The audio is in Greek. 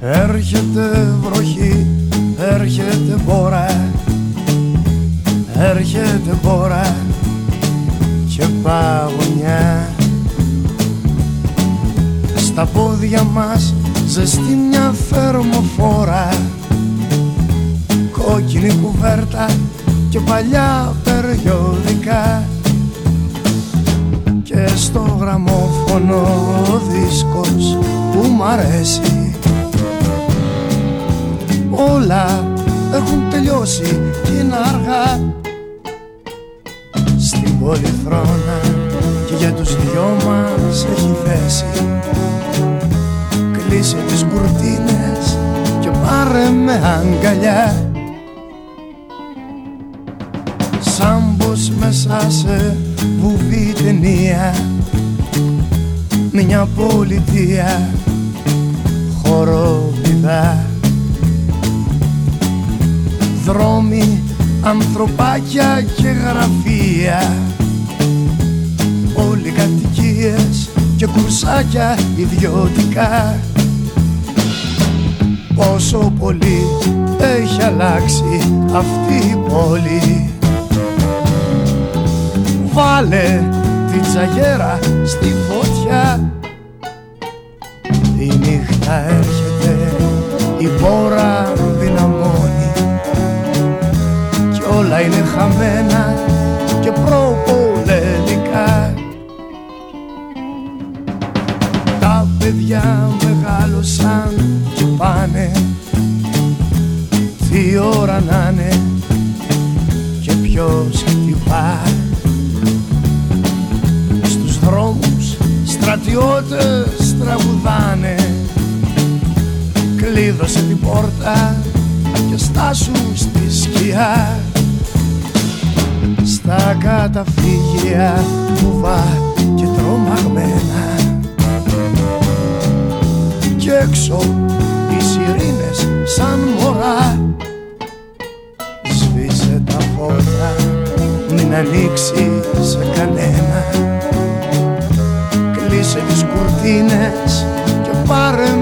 Έρχεται βροχή, έρχεται μπόρα Έρχεται μπόρα και παγωνιά. Στα πόδια μας ζεστή μια θερμοφόρα Κόκκινη κουβέρτα και παλιά στο γραμμόφωνο ο δίσκος που μ' αρέσει. Όλα έχουν τελειώσει και είναι αργά. Στην πολυθρόνα και για τους δυο μας έχει θέση. Κλείσε τις κουρτίνες και πάρε με αγκαλιά μέσα σε βουβή ταινία. Μια πολιτεία χοροπηδά. Δρόμοι, ανθρωπάκια και γραφεία. Όλοι κατοικίες και κουρσάκια ιδιωτικά. Πόσο πολύ έχει αλλάξει αυτή η πόλη Βάλε την τσαγέρα στη φωτιά. Η νύχτα έρχεται, η πόρα δυναμώνει. Όλα είναι χαμένα και προπολεμικά Τα παιδιά μεγάλωσαν και πάνε. Τι ώρα να είναι και ποιος χτυπά στρατιώτες τραγουδάνε. Κλείδωσε την πόρτα και στάσου στη σκιά. Στα καταφύγια βουβά και τρομαγμένα. Κι έξω οι σιρήνες σαν μωρά. Σβήσε τα φώτα μην ανοίξει σε κλείσε τις κουρτίνες και πάρε με αγκαλιά